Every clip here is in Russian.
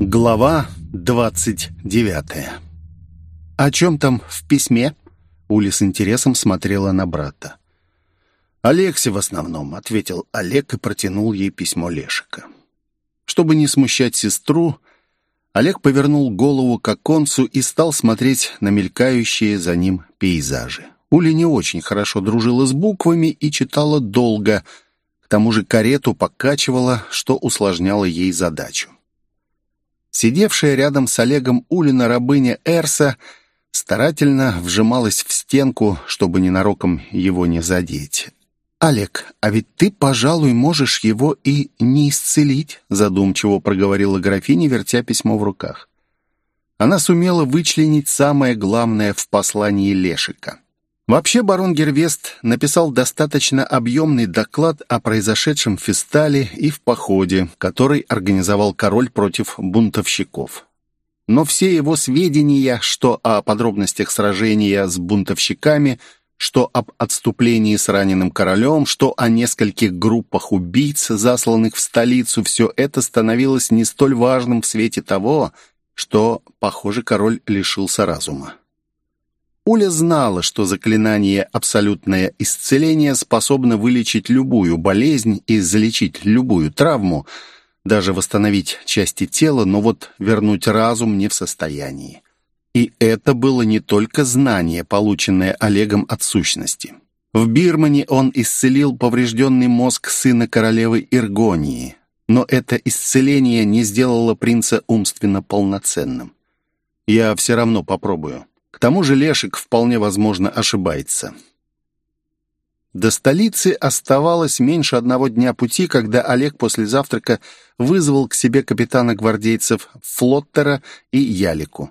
Глава двадцать девятая. «О чем там в письме?» Уля с интересом смотрела на брата. «Алексе в основном», — ответил Олег и протянул ей письмо Лешика. Чтобы не смущать сестру, Олег повернул голову к оконцу и стал смотреть на мелькающие за ним пейзажи. Уля не очень хорошо дружила с буквами и читала долго, к тому же карету покачивала, что усложняло ей задачу. Сидевшая рядом с Олегом Улина рабыня Эрса старательно вжималась в стенку, чтобы ненароком его не задеть. «Олег, а ведь ты, пожалуй, можешь его и не исцелить», задумчиво проговорила графиня, вертя письмо в руках. Она сумела вычленить самое главное в послании Лешика. Вообще барон Гервест написал достаточно объемный доклад о произошедшем в Фестале и в походе, который организовал король против бунтовщиков. Но все его сведения, что о подробностях сражения с бунтовщиками – что об отступлении с раненым королем, что о нескольких группах убийц, засланных в столицу, все это становилось не столь важным в свете того, что, похоже, король лишился разума. Уля знала, что заклинание «абсолютное исцеление» способно вылечить любую болезнь и залечить любую травму, даже восстановить части тела, но вот вернуть разум не в состоянии. И это было не только знание, полученное Олегом от сущности. В Бирмане он исцелил поврежденный мозг сына королевы Иргонии, но это исцеление не сделало принца умственно полноценным. Я все равно попробую. Тому же Лешик вполне возможно ошибается. До столицы оставалось меньше одного дня пути, когда Олег после завтрака вызвал к себе капитана гвардейцев Флоттера и Ялику.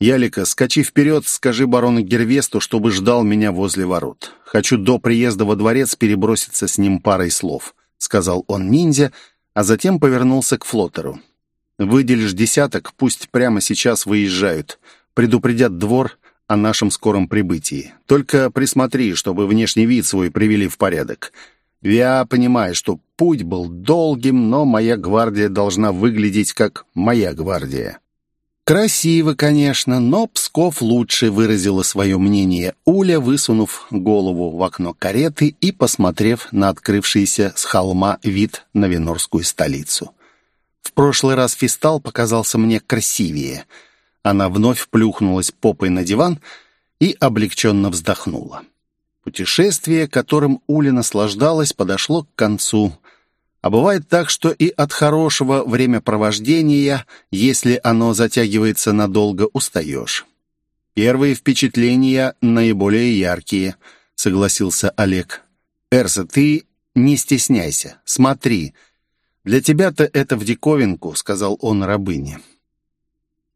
«Ялика, скачи вперед, скажи барону Гервесту, чтобы ждал меня возле ворот. Хочу до приезда во дворец переброситься с ним парой слов», — сказал он ниндзя, а затем повернулся к флоттеру. «Выделишь десяток, пусть прямо сейчас выезжают. Предупредят двор о нашем скором прибытии. Только присмотри, чтобы внешний вид свой привели в порядок. Я понимаю, что путь был долгим, но моя гвардия должна выглядеть как моя гвардия». «Красиво, конечно, но Псков лучше», — выразила свое мнение Уля, высунув голову в окно кареты и посмотрев на открывшийся с холма вид на Венорскую столицу. «В прошлый раз Фистал показался мне красивее». Она вновь плюхнулась попой на диван и облегченно вздохнула. Путешествие, которым Уля наслаждалась, подошло к концу — а бывает так, что и от хорошего времяпровождения, если оно затягивается надолго, устаешь. Первые впечатления наиболее яркие, согласился Олег. Эрса, ты не стесняйся, смотри. Для тебя-то это в диковинку, сказал он рабыне.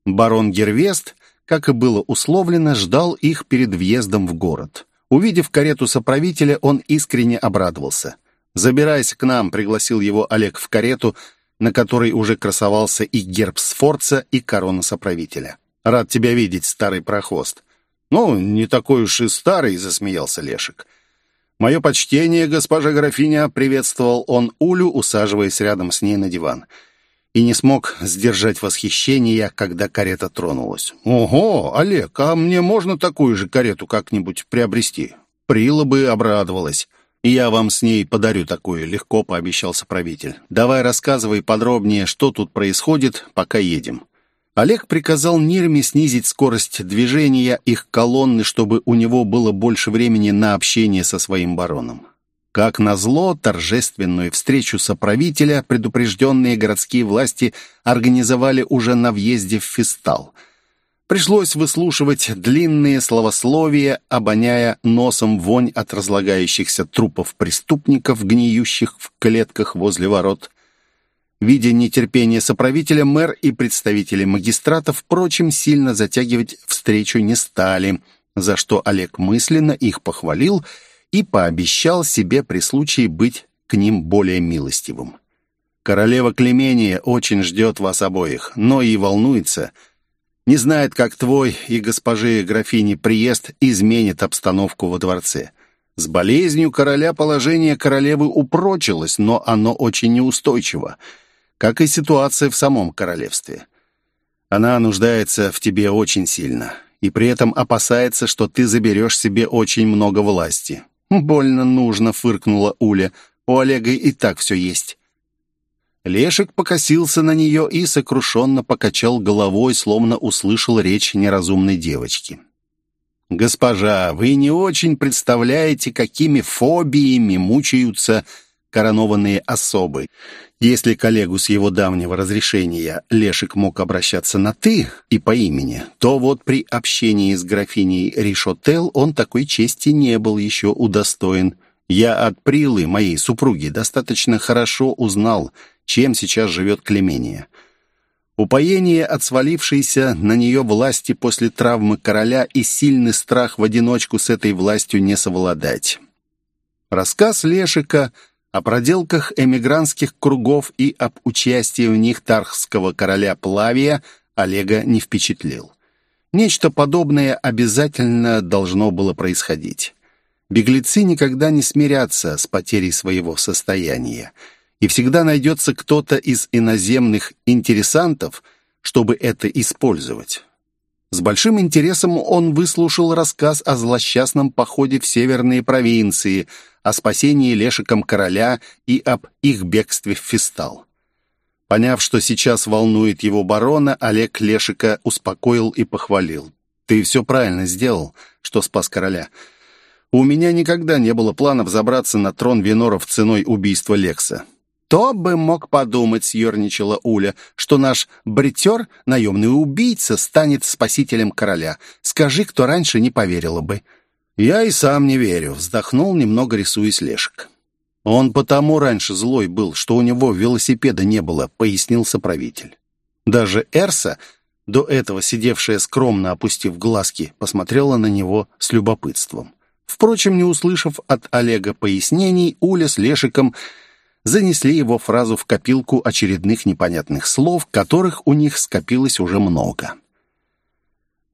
Барон Гервест, как и было условлено, ждал их перед въездом в город. Увидев карету соправителя, он искренне обрадовался. «Забирайся к нам», — пригласил его Олег в карету, на которой уже красовался и герб Сфорца, и корона соправителя. «Рад тебя видеть, старый прохвост». «Ну, не такой уж и старый», — засмеялся Лешек. «Мое почтение, госпожа графиня», — приветствовал он Улю, усаживаясь рядом с ней на диван. И не смог сдержать восхищения, когда карета тронулась. «Ого, Олег, а мне можно такую же карету как-нибудь приобрести?» Прила бы обрадовалась. «Я вам с ней подарю такую», — легко пообещал соправитель. «Давай рассказывай подробнее, что тут происходит, пока едем». Олег приказал Нирме снизить скорость движения их колонны, чтобы у него было больше времени на общение со своим бароном. Как назло, торжественную встречу соправителя предупрежденные городские власти организовали уже на въезде в Фистал — Пришлось выслушивать длинные словословия, обоняя носом вонь от разлагающихся трупов преступников, гниющих в клетках возле ворот. Видя нетерпение соправителя, мэр и представители магистрата, впрочем, сильно затягивать встречу не стали, за что Олег мысленно их похвалил и пообещал себе при случае быть к ним более милостивым. «Королева Клемения очень ждет вас обоих, но и волнуется», не знает, как твой и госпожи графини приезд изменит обстановку во дворце. С болезнью короля положение королевы упрочилось, но оно очень неустойчиво. как и ситуация в самом королевстве. Она нуждается в тебе очень сильно, и при этом опасается, что ты заберешь себе очень много власти. «Больно нужно», — фыркнула Уля. «У Олега и так все есть». Лешек покосился на нее и сокрушенно покачал головой, словно услышал речь неразумной девочки. «Госпожа, вы не очень представляете, какими фобиями мучаются коронованные особы. Если коллегу с его давнего разрешения Лешек мог обращаться на «ты» и по имени, то вот при общении с графиней Ришотел он такой чести не был еще удостоен. Я от Прилы, моей супруги, достаточно хорошо узнал, чем сейчас живет Клемения. Упоение от свалившейся на нее власти после травмы короля и сильный страх в одиночку с этой властью не совладать. Рассказ Лешика о проделках эмигрантских кругов и об участии в них тархского короля Плавия Олега не впечатлил. Нечто подобное обязательно должно было происходить. Беглецы никогда не смирятся с потерей своего состояния – и всегда найдется кто-то из иноземных интересантов, чтобы это использовать. С большим интересом он выслушал рассказ о злосчастном походе в северные провинции, о спасении лешиком короля и об их бегстве в Фистал. Поняв, что сейчас волнует его барона, Олег Лешика успокоил и похвалил. «Ты все правильно сделал, что спас короля. У меня никогда не было планов забраться на трон Веноров ценой убийства Лекса. «Кто бы мог подумать, — съерничала Уля, — что наш бритер, наемный убийца, станет спасителем короля. Скажи, кто раньше не поверила бы». «Я и сам не верю», — вздохнул, немного рисуясь Лешек. «Он потому раньше злой был, что у него велосипеда не было», — пояснил соправитель. Даже Эрса, до этого сидевшая скромно опустив глазки, посмотрела на него с любопытством. Впрочем, не услышав от Олега пояснений, Уля с Лешиком занесли его фразу в копилку очередных непонятных слов, которых у них скопилось уже много.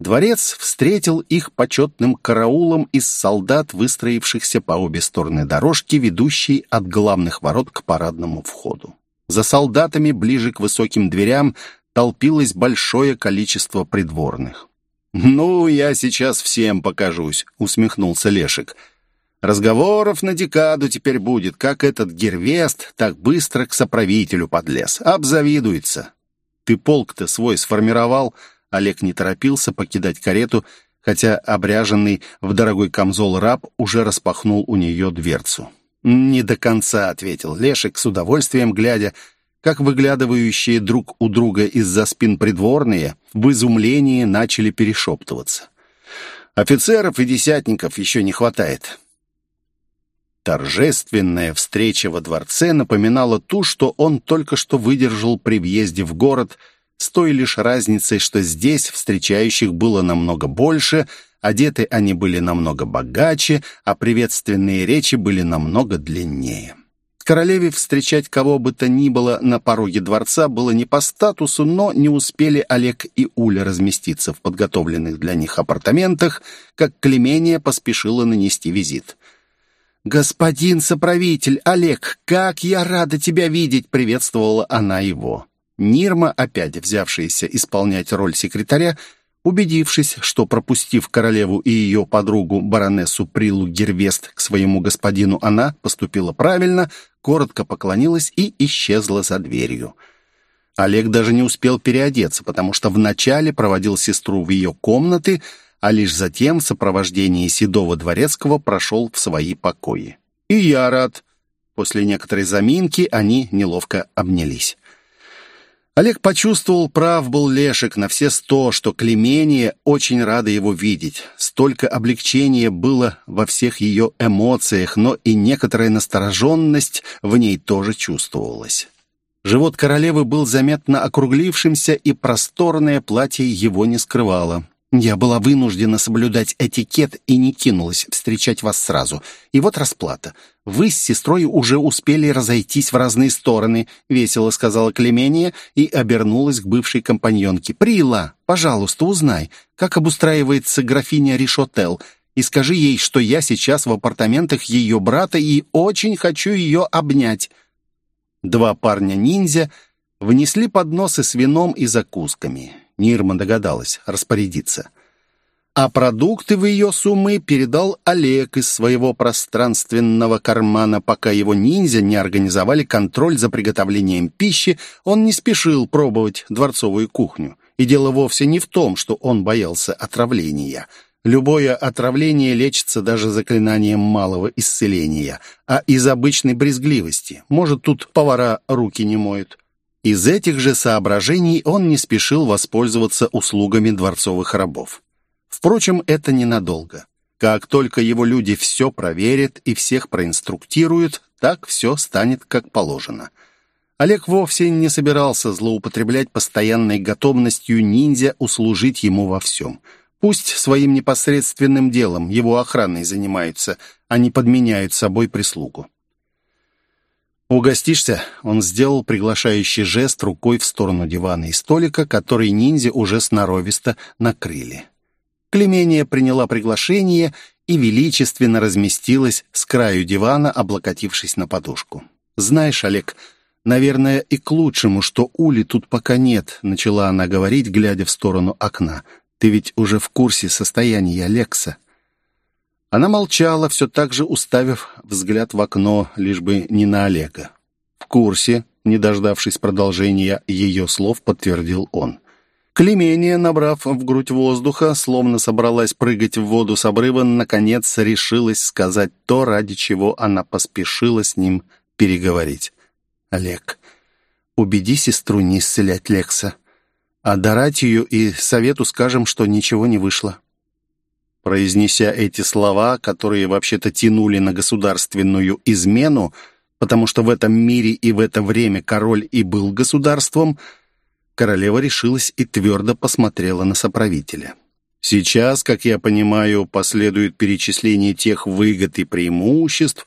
Дворец встретил их почетным караулом из солдат, выстроившихся по обе стороны дорожки, ведущей от главных ворот к парадному входу. За солдатами, ближе к высоким дверям, толпилось большое количество придворных. «Ну, я сейчас всем покажусь», — усмехнулся Лешек. Разговоров на декаду теперь будет, как этот Гервест так быстро к соправителю подлез. Обзавидуется. Ты полк-то свой сформировал? Олег не торопился покидать карету, хотя обряженный в дорогой камзол раб уже распахнул у нее дверцу. «Не до конца», — ответил Лешек с удовольствием, глядя, как выглядывающие друг у друга из-за спин придворные в изумлении начали перешептываться. «Офицеров и десятников еще не хватает. Торжественная встреча во дворце напоминала ту, что он только что выдержал при въезде в город, с той лишь разницей, что здесь встречающих было намного больше, одеты они были намного богаче, а приветственные речи были намного длиннее. Королеве встречать кого бы то ни было на пороге дворца было не по статусу, но не успели Олег и Уля разместиться в подготовленных для них апартаментах, как Клемения поспешила нанести визит. «Господин соправитель, Олег, как я рада тебя видеть!» — приветствовала она его. Нирма, опять взявшаяся исполнять роль секретаря, убедившись, что, пропустив королеву и ее подругу, баронессу Прилу Гервест, к своему господину, она поступила правильно, коротко поклонилась и исчезла за дверью. Олег даже не успел переодеться, потому что вначале проводил сестру в ее комнаты, а лишь затем в сопровождении седого дворецкого прошел в свои покои. «И я рад». После некоторой заминки они неловко обнялись. Олег почувствовал, прав был Лешек на все сто, что Клемения очень рада его видеть. Столько облегчения было во всех ее эмоциях, но и некоторая настороженность в ней тоже чувствовалась. Живот королевы был заметно округлившимся, и просторное платье его не скрывало. Я была вынуждена соблюдать этикет и не кинулась встречать вас сразу. И вот расплата. Вы с сестрой уже успели разойтись в разные стороны, весело сказала Клемения и обернулась к бывшей компаньонке. Прила, пожалуйста, узнай, как обустраивается графиня Ришотел, и скажи ей, что я сейчас в апартаментах ее брата и очень хочу ее обнять. Два парня-ниндзя Внесли подносы с вином и закусками. Нирма догадалась распорядиться. А продукты в ее суммы передал Олег из своего пространственного кармана. Пока его ниндзя не организовали контроль за приготовлением пищи, он не спешил пробовать дворцовую кухню. И дело вовсе не в том, что он боялся отравления – Любое отравление лечится даже заклинанием малого исцеления, а из обычной брезгливости. Может, тут повара руки не моют. Из этих же соображений он не спешил воспользоваться услугами дворцовых рабов. Впрочем, это ненадолго. Как только его люди все проверят и всех проинструктируют, так все станет как положено. Олег вовсе не собирался злоупотреблять постоянной готовностью ниндзя услужить ему во всем – Пусть своим непосредственным делом, его охраной занимаются, а не подменяют собой прислугу. «Угостишься?» — он сделал приглашающий жест рукой в сторону дивана и столика, который ниндзя уже сноровисто накрыли. Клемения приняла приглашение и величественно разместилась с краю дивана, облокотившись на подушку. «Знаешь, Олег, наверное, и к лучшему, что Ули тут пока нет», — начала она говорить, глядя в сторону окна. Ты ведь уже в курсе состояния Лекса». Она молчала, все так же уставив взгляд в окно, лишь бы не на Олега. «В курсе», не дождавшись продолжения ее слов, подтвердил он. Клемения, набрав в грудь воздуха, словно собралась прыгать в воду с обрыва, наконец решилась сказать то, ради чего она поспешила с ним переговорить. «Олег, убеди сестру не исцелять Лекса а Доратию и Совету скажем, что ничего не вышло». Произнеся эти слова, которые вообще-то тянули на государственную измену, потому что в этом мире и в это время король и был государством, королева решилась и твердо посмотрела на соправителя. Сейчас, как я понимаю, последует перечисление тех выгод и преимуществ,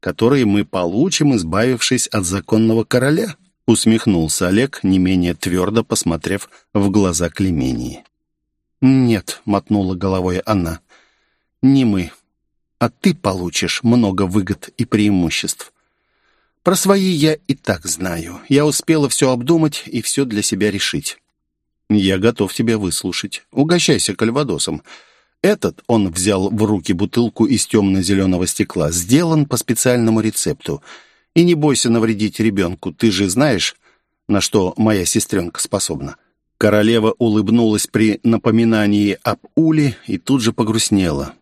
которые мы получим, избавившись от законного короля. Усмехнулся Олег, не менее твердо посмотрев в глаза Клемении. «Нет», — мотнула головой она, — «не мы, а ты получишь много выгод и преимуществ. Про свои я и так знаю. Я успела все обдумать и все для себя решить. Я готов тебя выслушать. Угощайся кальвадосом. Этот он взял в руки бутылку из темно-зеленого стекла, сделан по специальному рецепту — и не бойся навредить ребенку, ты же знаешь, на что моя сестренка способна». Королева улыбнулась при напоминании об Уле и тут же погрустнела.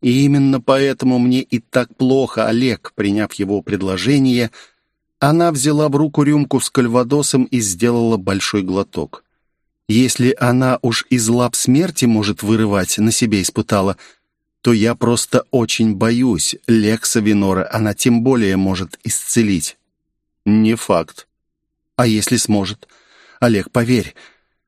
«И именно поэтому мне и так плохо, Олег, приняв его предложение, она взяла в руку рюмку с кальвадосом и сделала большой глоток. Если она уж из лап смерти может вырывать, на себе испытала — то я просто очень боюсь. Лекса Винора она тем более может исцелить». «Не факт». «А если сможет?» «Олег, поверь,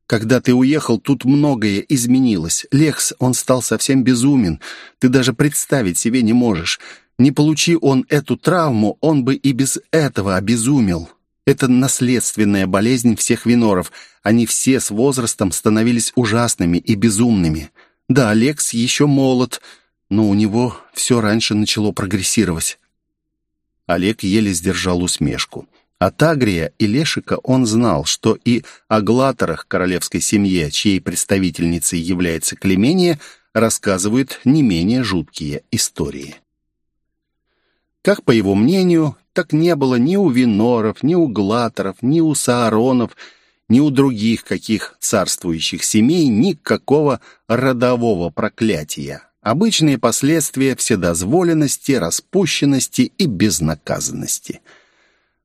когда ты уехал, тут многое изменилось. Лекс, он стал совсем безумен. Ты даже представить себе не можешь. Не получи он эту травму, он бы и без этого обезумел. Это наследственная болезнь всех виноров. Они все с возрастом становились ужасными и безумными. Да, Лекс еще молод, но у него все раньше начало прогрессировать. Олег еле сдержал усмешку. От Агрия и Лешика он знал, что и о глаторах королевской семье, чьей представительницей является Клемения, рассказывают не менее жуткие истории. Как по его мнению, так не было ни у Виноров, ни у Глаторов, ни у Сааронов, ни у других каких царствующих семей никакого родового проклятия, Обычные последствия вседозволенности, распущенности и безнаказанности.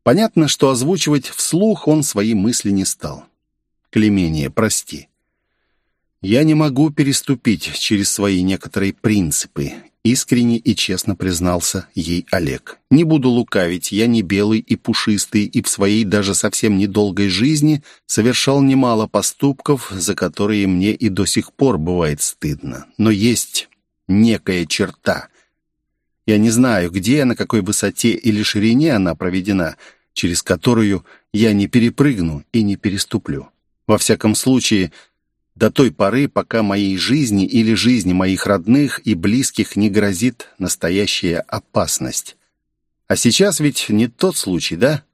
Понятно, что озвучивать вслух он свои мысли не стал. «Клемения, прости. Я не могу переступить через свои некоторые принципы», искренне и честно признался ей Олег. «Не буду лукавить, я не белый и пушистый, и в своей даже совсем недолгой жизни совершал немало поступков, за которые мне и до сих пор бывает стыдно. Но есть некая черта. Я не знаю, где, на какой высоте или ширине она проведена, через которую я не перепрыгну и не переступлю. Во всяком случае, до той поры, пока моей жизни или жизни моих родных и близких не грозит настоящая опасность. А сейчас ведь не тот случай, да?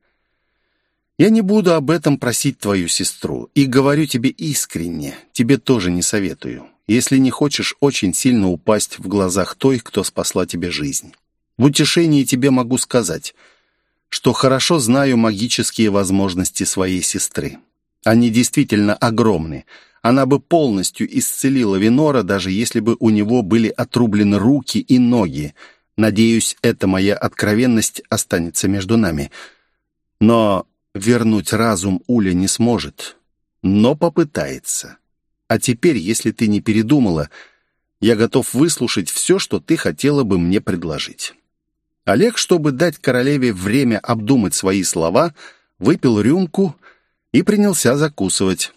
Я не буду об этом просить твою сестру. И говорю тебе искренне, тебе тоже не советую, если не хочешь очень сильно упасть в глазах той, кто спасла тебе жизнь. В утешении тебе могу сказать, что хорошо знаю магические возможности своей сестры. Они действительно огромны. Она бы полностью исцелила Винора, даже если бы у него были отрублены руки и ноги. Надеюсь, эта моя откровенность останется между нами. Но Вернуть разум Уля не сможет, но попытается. А теперь, если ты не передумала, я готов выслушать все, что ты хотела бы мне предложить». Олег, чтобы дать королеве время обдумать свои слова, выпил рюмку и принялся закусывать.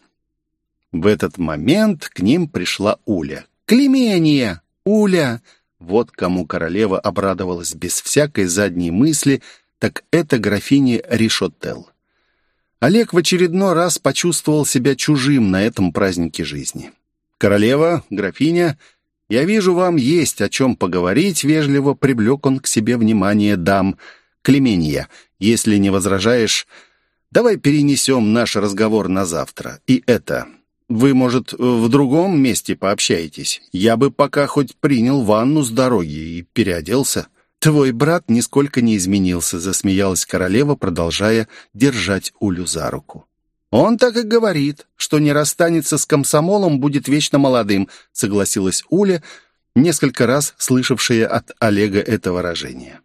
В этот момент к ним пришла Уля. «Клемения! Уля!» Вот кому королева обрадовалась без всякой задней мысли, так это графиня Ришотел. Олег в очередной раз почувствовал себя чужим на этом празднике жизни. «Королева, графиня, я вижу, вам есть о чем поговорить», — вежливо привлек он к себе внимание дам. «Клемения, если не возражаешь, давай перенесем наш разговор на завтра. И это, вы, может, в другом месте пообщаетесь? Я бы пока хоть принял ванну с дороги и переоделся». «Твой брат нисколько не изменился», — засмеялась королева, продолжая держать Улю за руку. «Он так и говорит, что не расстанется с комсомолом, будет вечно молодым», — согласилась Уля, несколько раз слышавшая от Олега это выражение.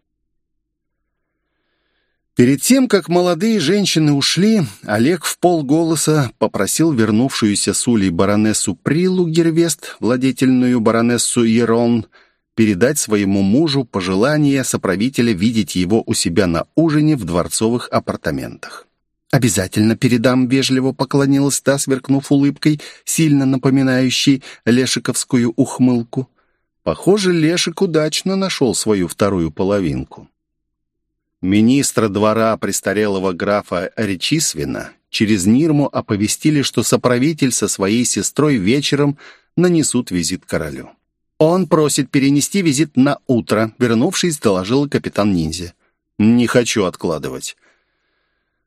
Перед тем, как молодые женщины ушли, Олег в полголоса попросил вернувшуюся с Улей баронессу Прилу Гервест, владетельную баронессу Ерон, — передать своему мужу пожелание соправителя видеть его у себя на ужине в дворцовых апартаментах. «Обязательно передам», — вежливо поклонилась та, сверкнув улыбкой, сильно напоминающей лешиковскую ухмылку. Похоже, Лешик удачно нашел свою вторую половинку. Министра двора престарелого графа Речисвина через Нирму оповестили, что соправитель со своей сестрой вечером нанесут визит королю. «Он просит перенести визит на утро», — вернувшись, доложил капитан Ниндзя. «Не хочу откладывать».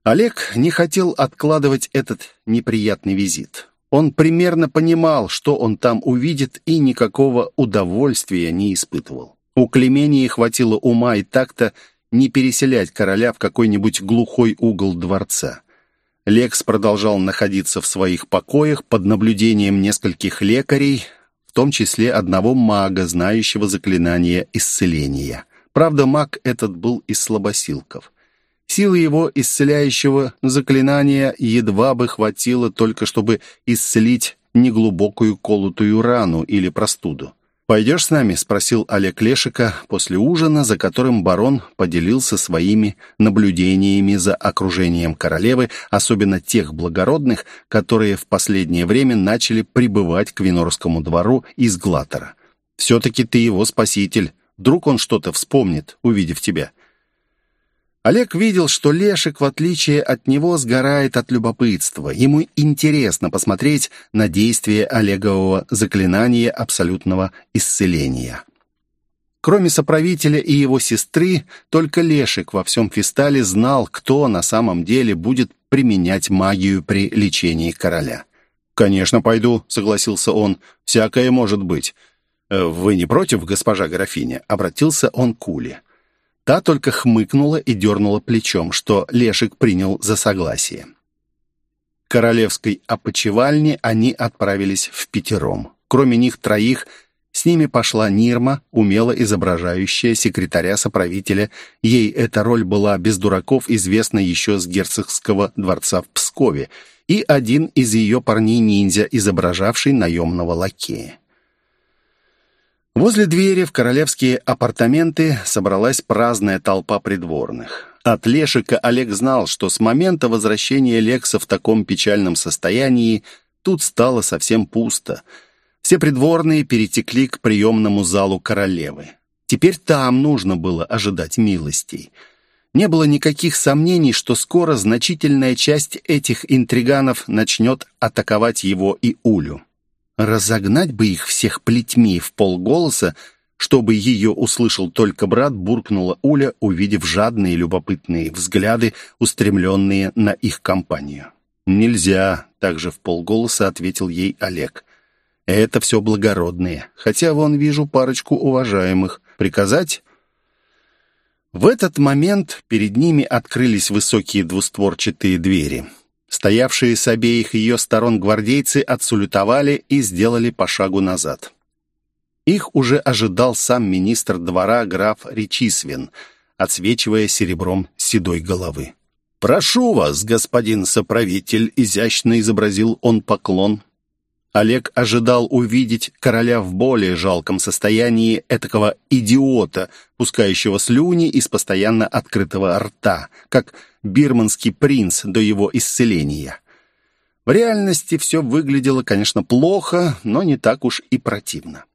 Олег не хотел откладывать этот неприятный визит. Он примерно понимал, что он там увидит, и никакого удовольствия не испытывал. У Клемении хватило ума и так-то не переселять короля в какой-нибудь глухой угол дворца. Лекс продолжал находиться в своих покоях под наблюдением нескольких лекарей, том числе одного мага, знающего заклинание исцеления. Правда, маг этот был из слабосилков. Силы его исцеляющего заклинания едва бы хватило только, чтобы исцелить неглубокую колотую рану или простуду. «Пойдешь с нами?» — спросил Олег Лешика после ужина, за которым барон поделился своими наблюдениями за окружением королевы, особенно тех благородных, которые в последнее время начали прибывать к Винорскому двору из Глатора. «Все-таки ты его спаситель. Вдруг он что-то вспомнит, увидев тебя». Олег видел, что Лешек, в отличие от него, сгорает от любопытства. Ему интересно посмотреть на действие Олегового заклинания абсолютного исцеления. Кроме соправителя и его сестры, только Лешек во всем фестале знал, кто на самом деле будет применять магию при лечении короля. «Конечно, пойду», — согласился он. «Всякое может быть». «Э, «Вы не против, госпожа графиня?» — обратился он к Уле. Та только хмыкнула и дернула плечом, что Лешик принял за согласие. К королевской опочивальне они отправились в пятером. Кроме них троих, с ними пошла Нирма, умело изображающая секретаря-соправителя. Ей эта роль была без дураков известна еще с герцогского дворца в Пскове, и один из ее парней-ниндзя, изображавший наемного лакея. Возле двери в королевские апартаменты собралась праздная толпа придворных. От Лешика Олег знал, что с момента возвращения Лекса в таком печальном состоянии тут стало совсем пусто. Все придворные перетекли к приемному залу королевы. Теперь там нужно было ожидать милостей. Не было никаких сомнений, что скоро значительная часть этих интриганов начнет атаковать его и Улю. Разогнать бы их всех плетьми в полголоса, чтобы ее услышал только брат, буркнула Уля, увидев жадные любопытные взгляды, устремленные на их компанию. «Нельзя», — также в полголоса ответил ей Олег. «Это все благородные, хотя вон вижу парочку уважаемых. Приказать?» В этот момент перед ними открылись высокие двустворчатые двери. Стоявшие с обеих ее сторон гвардейцы отсулютовали и сделали по шагу назад. Их уже ожидал сам министр двора граф Речисвин, отсвечивая серебром седой головы. «Прошу вас, господин соправитель», — изящно изобразил он поклон. Олег ожидал увидеть короля в более жалком состоянии этакого идиота, пускающего слюни из постоянно открытого рта, как бирманский принц до его исцеления. В реальности все выглядело, конечно, плохо, но не так уж и противно.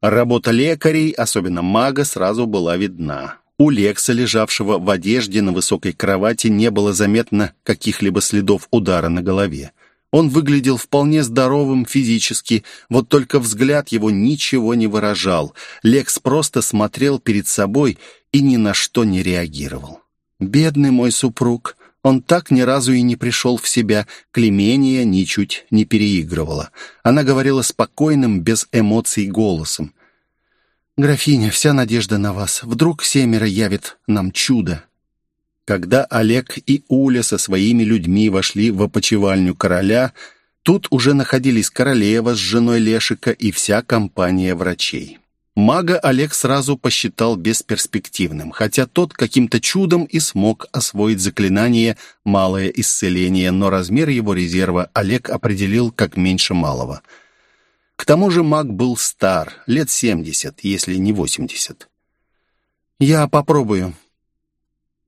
Работа лекарей, особенно мага, сразу была видна. У Лекса, лежавшего в одежде на высокой кровати, не было заметно каких-либо следов удара на голове. Он выглядел вполне здоровым физически, вот только взгляд его ничего не выражал. Лекс просто смотрел перед собой и ни на что не реагировал. «Бедный мой супруг», он так ни разу и не пришел в себя. Клемения ничуть не переигрывала. Она говорила спокойным, без эмоций голосом. «Графиня, вся надежда на вас. Вдруг семеро явит нам чудо». Когда Олег и Уля со своими людьми вошли в опочивальню короля, тут уже находились королева с женой Лешика и вся компания врачей. Мага Олег сразу посчитал бесперспективным, хотя тот каким-то чудом и смог освоить заклинание «Малое исцеление», но размер его резерва Олег определил как меньше малого. К тому же маг был стар, лет 70, если не 80. «Я попробую».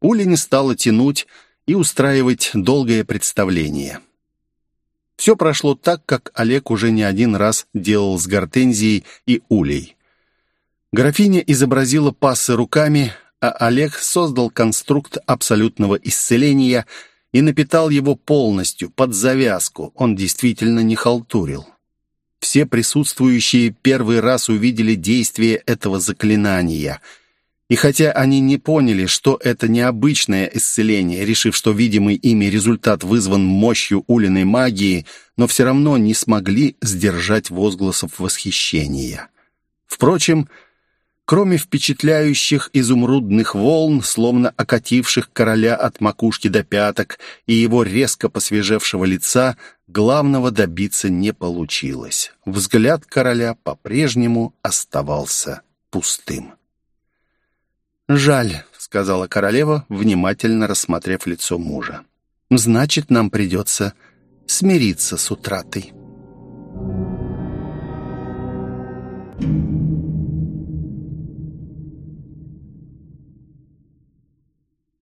Уля не стала тянуть и устраивать долгое представление. Все прошло так, как Олег уже не один раз делал с Гортензией и Улей. Графиня изобразила пассы руками, а Олег создал конструкт абсолютного исцеления и напитал его полностью, под завязку. Он действительно не халтурил. Все присутствующие первый раз увидели действие этого заклинания. И хотя они не поняли, что это необычное исцеление, решив, что видимый ими результат вызван мощью улиной магии, но все равно не смогли сдержать возгласов восхищения. Впрочем, Кроме впечатляющих изумрудных волн, словно окативших короля от макушки до пяток, и его резко посвежевшего лица, главного добиться не получилось. Взгляд короля по-прежнему оставался пустым. «Жаль», — сказала королева, внимательно рассмотрев лицо мужа. «Значит, нам придется смириться с утратой». Thank you.